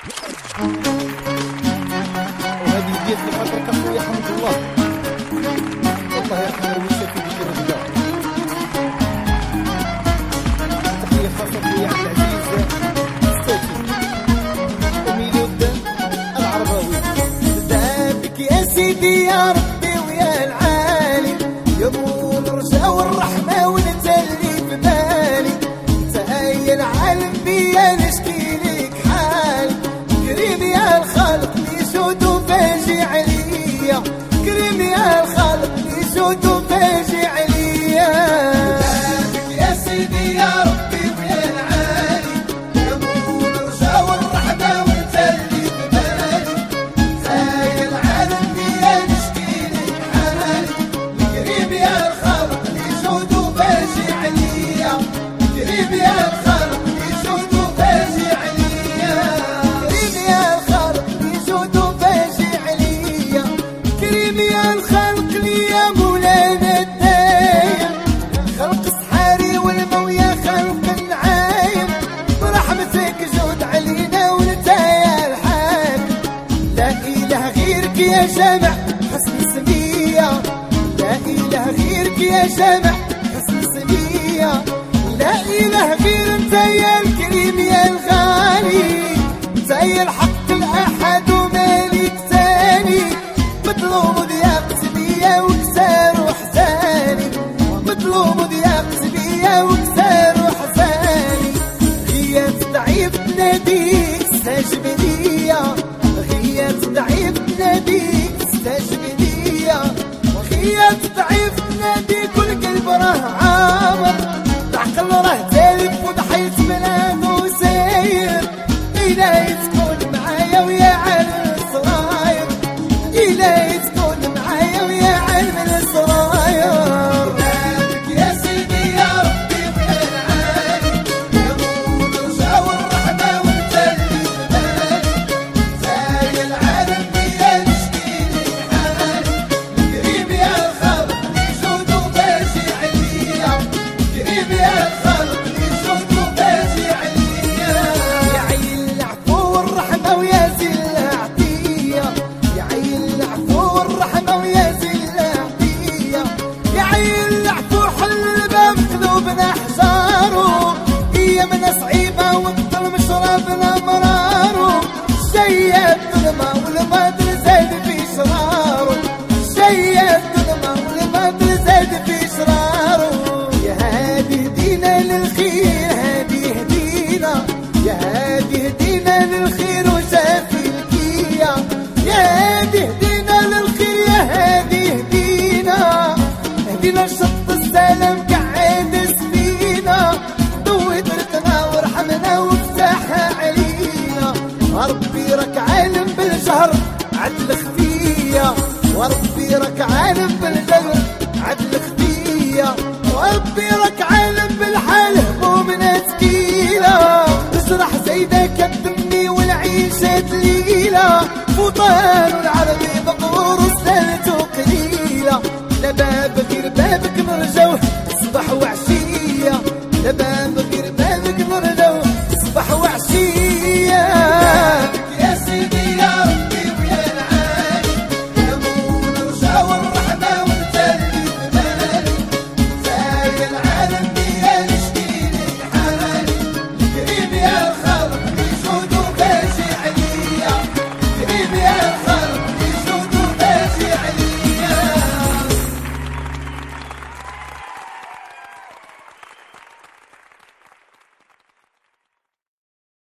وهذه يا ربي يا يا حسن سمية. لا إله غيرك يا جامع حسن سمية. لا إله غير أنت يا الكريم يا الغالي. انت يا الحق الأحد ومالك ثاني. مطلوب ضياق سبية وكسار وحزاني. مطلوب ضياق سبية وكسار غياب ضعيف تناديك والقلب راه عامر. العقل راه تالف وضحيت بلاد وساير إلهي الظلمة والبدر زاد في شرارو شيء الظلمة والبدر زاد في شرارو يا هادي هدينا للخير هادي هدينا يا هادي هدينا للخير وشافي الكيا يا هادي هدينا عدل خفية وربي راك عالم بالجهر عدل خفية. وربي راك عالم بالحال همومنا تقيلة تجرح زيدك الدمي والعيشة دليلة فطار